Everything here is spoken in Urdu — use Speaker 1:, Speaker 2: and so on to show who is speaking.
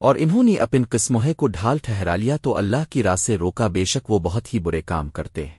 Speaker 1: اور انہوں نے اپن قسموہے کو ڈھال ٹھہرا لیا تو اللہ کی راہ سے روکا، بے شک وہ بہت ہی برے کام کرتے ہیں۔